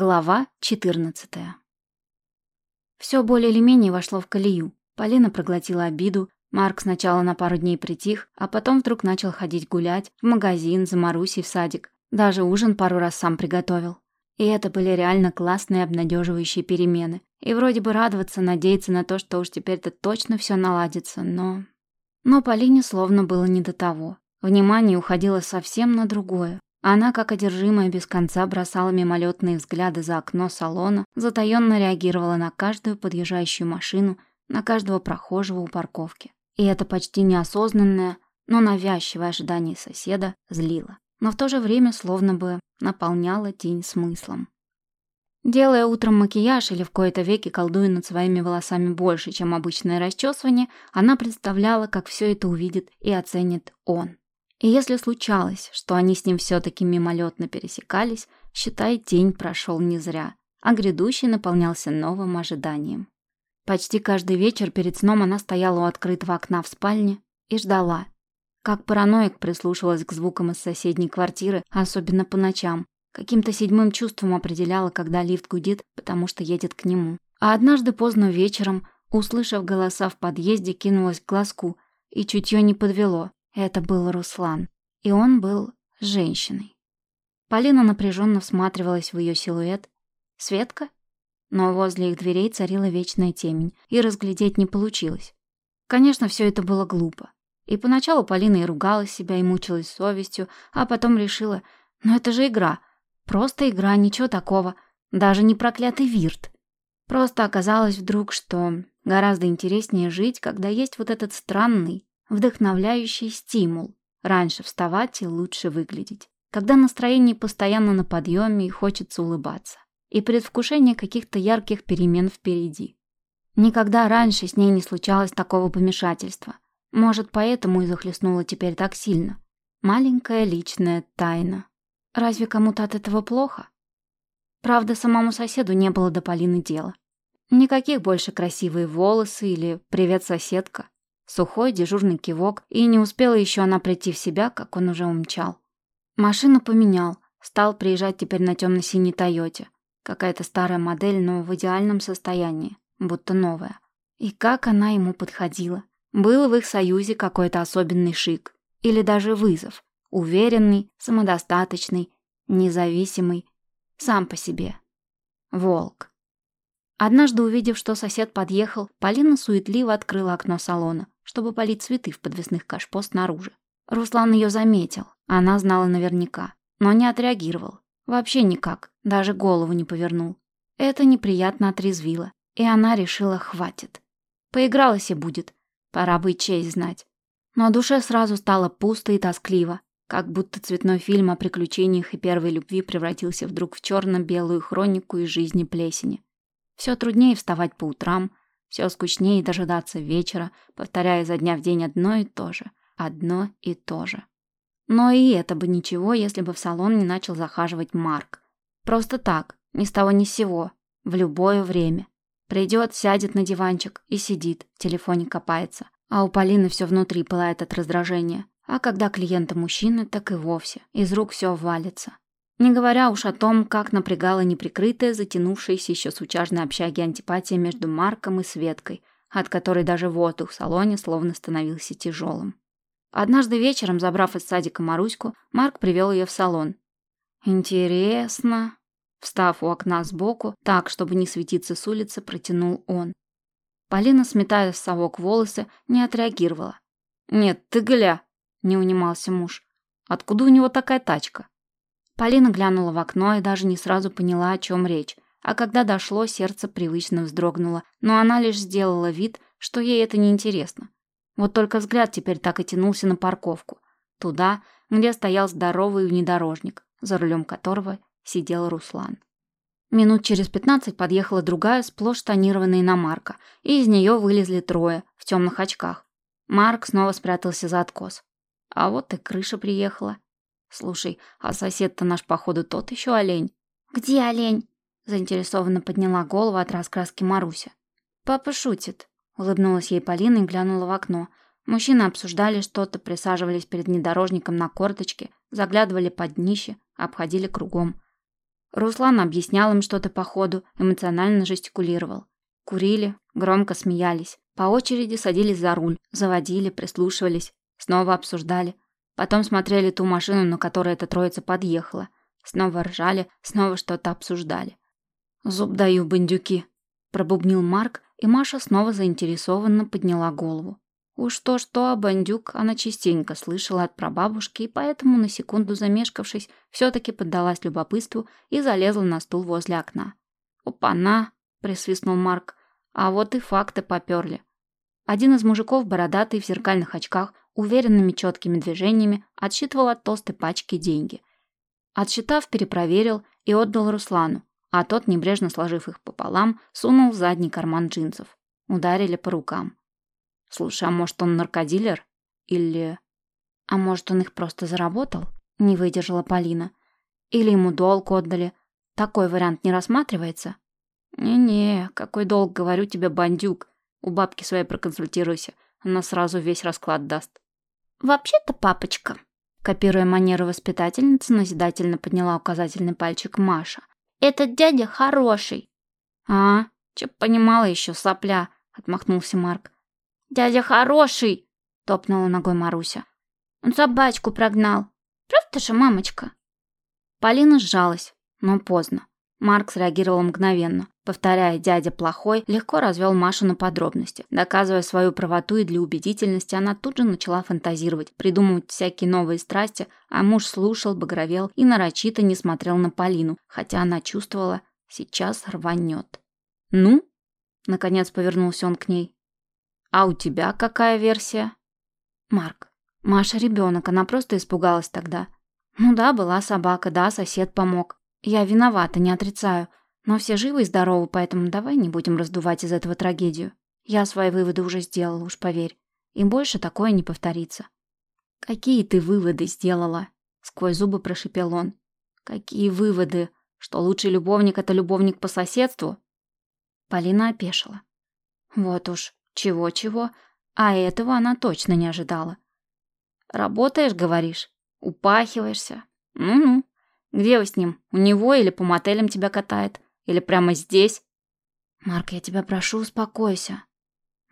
Глава 14. Все более или менее вошло в колею. Полина проглотила обиду, Марк сначала на пару дней притих, а потом вдруг начал ходить гулять, в магазин, за Марусей в садик. Даже ужин пару раз сам приготовил. И это были реально классные обнадеживающие перемены. И вроде бы радоваться, надеяться на то, что уж теперь-то точно все наладится, но... Но Полине словно было не до того. Внимание уходило совсем на другое. Она, как одержимая, без конца бросала мимолетные взгляды за окно салона, затаённо реагировала на каждую подъезжающую машину, на каждого прохожего у парковки. И это почти неосознанное, но навязчивое ожидание соседа злило, но в то же время словно бы наполняло день смыслом. Делая утром макияж или в кои-то веки колдуя над своими волосами больше, чем обычное расчесывание, она представляла, как все это увидит и оценит он. И если случалось, что они с ним все-таки мимолетно пересекались, считай, день прошел не зря, а грядущий наполнялся новым ожиданием. Почти каждый вечер перед сном она стояла у открытого окна в спальне и ждала. Как параноик прислушивалась к звукам из соседней квартиры, особенно по ночам. Каким-то седьмым чувством определяла, когда лифт гудит, потому что едет к нему. А однажды поздно вечером, услышав голоса в подъезде, кинулась к глазку, и чутье не подвело. Это был Руслан. И он был женщиной. Полина напряженно всматривалась в ее силуэт. Светка? Но возле их дверей царила вечная темень, и разглядеть не получилось. Конечно, все это было глупо. И поначалу Полина и ругала себя, и мучилась совестью, а потом решила, ну это же игра. Просто игра, ничего такого. Даже не проклятый вирт. Просто оказалось вдруг, что гораздо интереснее жить, когда есть вот этот странный, Вдохновляющий стимул. Раньше вставать и лучше выглядеть. Когда настроение постоянно на подъеме и хочется улыбаться. И предвкушение каких-то ярких перемен впереди. Никогда раньше с ней не случалось такого помешательства. Может, поэтому и захлестнуло теперь так сильно. Маленькая личная тайна. Разве кому-то от этого плохо? Правда, самому соседу не было до Полины дела. Никаких больше красивые волосы или «Привет, соседка». Сухой дежурный кивок, и не успела еще она прийти в себя, как он уже умчал. Машину поменял, стал приезжать теперь на темно-синей Тойоте. Какая-то старая модель, но в идеальном состоянии, будто новая. И как она ему подходила. Был в их союзе какой-то особенный шик. Или даже вызов. Уверенный, самодостаточный, независимый. Сам по себе. Волк. Однажды, увидев, что сосед подъехал, Полина суетливо открыла окно салона чтобы полить цветы в подвесных кашпо снаружи. Руслан ее заметил, она знала наверняка, но не отреагировал. Вообще никак, даже голову не повернул. Это неприятно отрезвило, и она решила хватит. Поигралась и будет, пора бы и честь знать. Но душе сразу стало пусто и тоскливо, как будто цветной фильм о приключениях и первой любви превратился вдруг в черно-белую хронику из жизни плесени. Все труднее вставать по утрам, все скучнее дожидаться вечера, повторяя за дня в день одно и то же. Одно и то же. Но и это бы ничего, если бы в салон не начал захаживать Марк. Просто так, ни с того ни с сего, в любое время. Придет, сядет на диванчик и сидит, в телефоне копается. А у Полины все внутри пылает от раздражения. А когда клиенты мужчины, так и вовсе. Из рук все валится. Не говоря уж о том, как напрягала неприкрытая, затянувшаяся еще с учажной общаги антипатия между Марком и Светкой, от которой даже воздух в салоне словно становился тяжелым. Однажды вечером, забрав из садика Маруську, Марк привел ее в салон. «Интересно...» Встав у окна сбоку, так, чтобы не светиться с улицы, протянул он. Полина, сметая в совок волосы, не отреагировала. «Нет, ты гля!» — не унимался муж. «Откуда у него такая тачка?» Полина глянула в окно и даже не сразу поняла, о чем речь. А когда дошло, сердце привычно вздрогнуло, но она лишь сделала вид, что ей это неинтересно. Вот только взгляд теперь так и тянулся на парковку. Туда, где стоял здоровый внедорожник, за рулем которого сидел Руслан. Минут через пятнадцать подъехала другая, сплошь тонированная иномарка, и из нее вылезли трое в темных очках. Марк снова спрятался за откос. А вот и крыша приехала. «Слушай, а сосед-то наш, походу, тот еще олень». «Где олень?» Заинтересованно подняла голову от раскраски Маруся. «Папа шутит», — улыбнулась ей Полина и глянула в окно. Мужчины обсуждали что-то, присаживались перед внедорожником на корточке, заглядывали под днище, обходили кругом. Руслан объяснял им что-то по ходу, эмоционально жестикулировал. Курили, громко смеялись. По очереди садились за руль, заводили, прислушивались, снова обсуждали. Потом смотрели ту машину, на которой эта троица подъехала. Снова ржали, снова что-то обсуждали. «Зуб даю, бандюки», – пробубнил Марк, и Маша снова заинтересованно подняла голову. Уж то-что, а бандюк она частенько слышала от прабабушки, и поэтому, на секунду замешкавшись, все-таки поддалась любопытству и залезла на стул возле окна. «Опа-на!» — присвистнул Марк. «А вот и факты поперли». Один из мужиков, бородатый, в зеркальных очках, уверенными четкими движениями отсчитывал от толстой пачки деньги. Отсчитав, перепроверил и отдал Руслану, а тот, небрежно сложив их пополам, сунул в задний карман джинсов. Ударили по рукам. Слушай, а может он наркодилер? Или... А может он их просто заработал? Не выдержала Полина. Или ему долг отдали? Такой вариант не рассматривается? Не-не, какой долг, говорю тебе, бандюк. У бабки своей проконсультируйся. Она сразу весь расклад даст. Вообще-то, папочка, копируя манеру воспитательницы, назидательно подняла указательный пальчик Маша. Этот дядя хороший. А, че понимала еще, сопля, отмахнулся Марк. «Дядя хороший!» — топнула ногой Маруся. «Он собачку прогнал. Просто же мамочка!» Полина сжалась, но поздно. Марк среагировал мгновенно. Повторяя «дядя плохой», легко развел Машу на подробности. Доказывая свою правоту и для убедительности, она тут же начала фантазировать, придумывать всякие новые страсти, а муж слушал, багровел и нарочито не смотрел на Полину, хотя она чувствовала, сейчас рванет. «Ну?» — наконец повернулся он к ней. А у тебя какая версия? Марк. Маша ребенок, она просто испугалась тогда. Ну да, была собака, да, сосед помог. Я виновата, не отрицаю. Но все живы и здоровы, поэтому давай не будем раздувать из этого трагедию. Я свои выводы уже сделала, уж поверь. И больше такое не повторится. Какие ты выводы сделала? Сквозь зубы прошипел он. Какие выводы? Что лучший любовник — это любовник по соседству? Полина опешила. Вот уж, чего-чего, а этого она точно не ожидала. «Работаешь, говоришь? Упахиваешься? Ну-ну. Где вы с ним? У него или по мотелям тебя катает? Или прямо здесь?» «Марк, я тебя прошу, успокойся».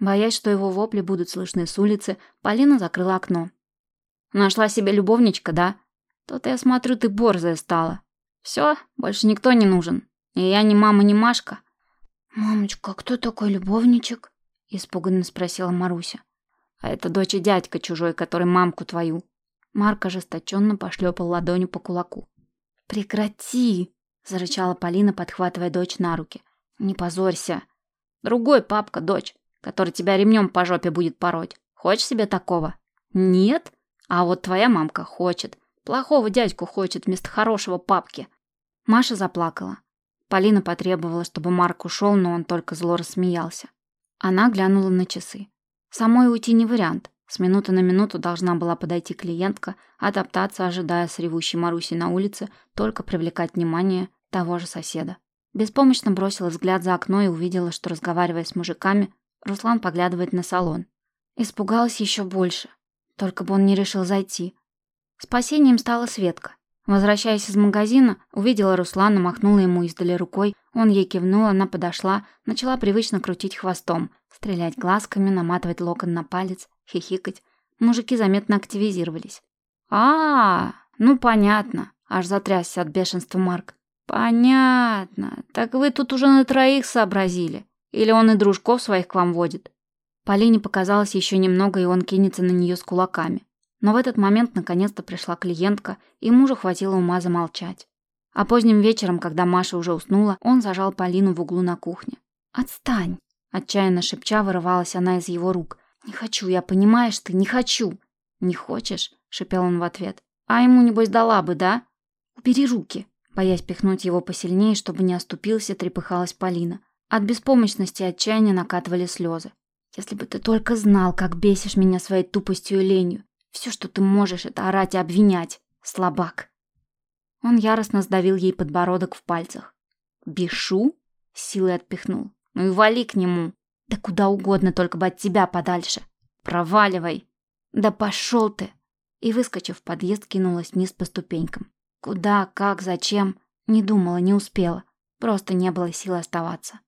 Боясь, что его вопли будут слышны с улицы, Полина закрыла окно. «Нашла себе любовничка, да? То-то я смотрю, ты борзая стала. Все, больше никто не нужен. И я ни мама, ни Машка». «Мамочка, кто такой любовничек?» Испуганно спросила Маруся. А это дочь и дядька чужой, который мамку твою. Марк ожесточенно пошлепал ладонью по кулаку. «Прекрати!» – зарычала Полина, подхватывая дочь на руки. «Не позорься. Другой папка, дочь, который тебя ремнем по жопе будет пороть. Хочешь себе такого?» «Нет? А вот твоя мамка хочет. Плохого дядьку хочет вместо хорошего папки». Маша заплакала. Полина потребовала, чтобы Марк ушел, но он только зло рассмеялся. Она глянула на часы. Самой уйти не вариант. С минуты на минуту должна была подойти клиентка, отоптаться, ожидая с ревущей Марусей на улице, только привлекать внимание того же соседа. Беспомощно бросила взгляд за окно и увидела, что, разговаривая с мужиками, Руслан поглядывает на салон. Испугалась еще больше. Только бы он не решил зайти. Спасением стала Светка. Возвращаясь из магазина, увидела Руслана, махнула ему издали рукой. Он ей кивнул, она подошла, начала привычно крутить хвостом, стрелять глазками, наматывать локон на палец, хихикать. Мужики заметно активизировались. а, -а, -а ну понятно», — аж затрясся от бешенства Марк. «Понятно. Так вы тут уже на троих сообразили. Или он и дружков своих к вам водит?» Полине показалось еще немного, и он кинется на нее с кулаками. Но в этот момент наконец-то пришла клиентка, и мужу хватило ума замолчать. А поздним вечером, когда Маша уже уснула, он зажал Полину в углу на кухне. «Отстань!» – отчаянно шепча вырывалась она из его рук. «Не хочу я, понимаешь ты, не хочу!» «Не хочешь?» – шепел он в ответ. «А ему, небось, дала бы, да?» «Убери руки!» Боясь пихнуть его посильнее, чтобы не оступился, трепыхалась Полина. От беспомощности и отчаяния накатывали слезы. «Если бы ты только знал, как бесишь меня своей тупостью и ленью. Все, что ты можешь, это орать и обвинять, слабак. Он яростно сдавил ей подбородок в пальцах. «Бешу?» — силой отпихнул. «Ну и вали к нему!» «Да куда угодно, только бы от тебя подальше!» «Проваливай!» «Да пошел ты!» И, выскочив в подъезд, кинулась вниз по ступенькам. Куда, как, зачем? Не думала, не успела. Просто не было сил оставаться.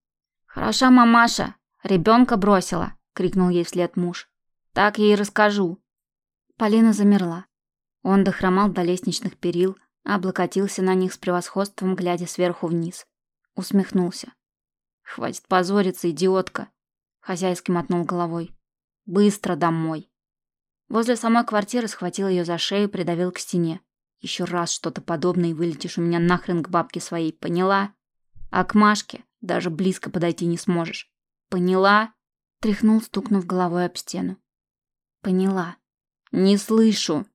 «Хороша мамаша! Ребенка бросила!» — крикнул ей вслед муж. «Так ей расскажу!» Полина замерла. Он дохромал до лестничных перил, облокотился на них с превосходством, глядя сверху вниз. Усмехнулся. «Хватит позориться, идиотка!» Хозяйский мотнул головой. «Быстро домой!» Возле самой квартиры схватил ее за шею и придавил к стене. Еще раз что-то подобное и вылетишь у меня нахрен к бабке своей, поняла? А к Машке даже близко подойти не сможешь. Поняла? Тряхнул, стукнув головой об стену. Поняла. Не слышу.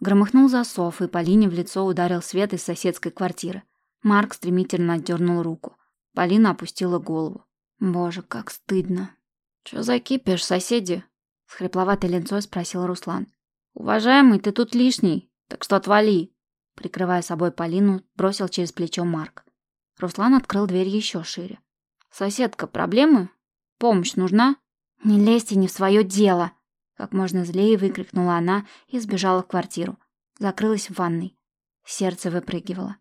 Громыхнул засов, и Полине в лицо ударил свет из соседской квартиры. Марк стремительно отдернул руку. Полина опустила голову. Боже, как стыдно. Чё за кипиш, соседи? С хрипловатой ленцой спросил Руслан. Уважаемый, ты тут лишний. Так что отвали!» Прикрывая собой Полину, бросил через плечо Марк. Руслан открыл дверь еще шире. «Соседка, проблемы? Помощь нужна?» «Не лезьте не в свое дело!» Как можно злее выкрикнула она и сбежала в квартиру. Закрылась в ванной. Сердце выпрыгивало.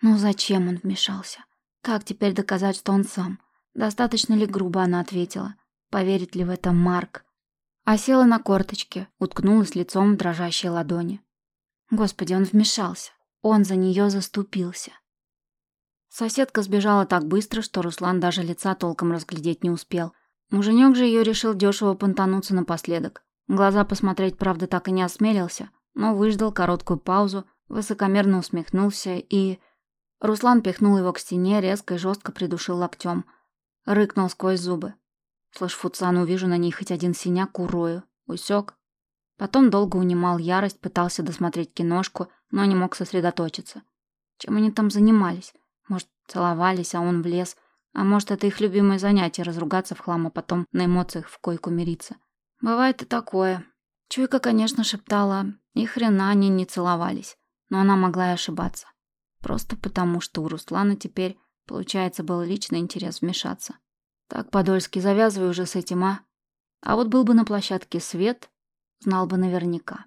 Ну зачем он вмешался? Как теперь доказать, что он сам? Достаточно ли грубо она ответила? Поверит ли в это Марк? А села на корточки, уткнулась лицом в дрожащие ладони. Господи, он вмешался. Он за нее заступился. Соседка сбежала так быстро, что Руслан даже лица толком разглядеть не успел. Муженек же ее решил дешево понтануться напоследок. Глаза посмотреть, правда, так и не осмелился, но выждал короткую паузу, высокомерно усмехнулся и... Руслан пихнул его к стене, резко и жестко придушил локтем. Рыкнул сквозь зубы. Слышь, Фуцан, увижу на ней хоть один синяк, урою. Усек? Потом долго унимал ярость, пытался досмотреть киношку, но не мог сосредоточиться. Чем они там занимались? Может, целовались, а он влез? А может, это их любимое занятие — разругаться в хлам, а потом на эмоциях в койку мириться? Бывает и такое. Чуйка, конечно, шептала, и хрена они не целовались. Но она могла и ошибаться. Просто потому, что у Руслана теперь, получается, был личный интерес вмешаться. Так, Подольский, завязывай уже с этим, а? А вот был бы на площадке свет, знал бы наверняка.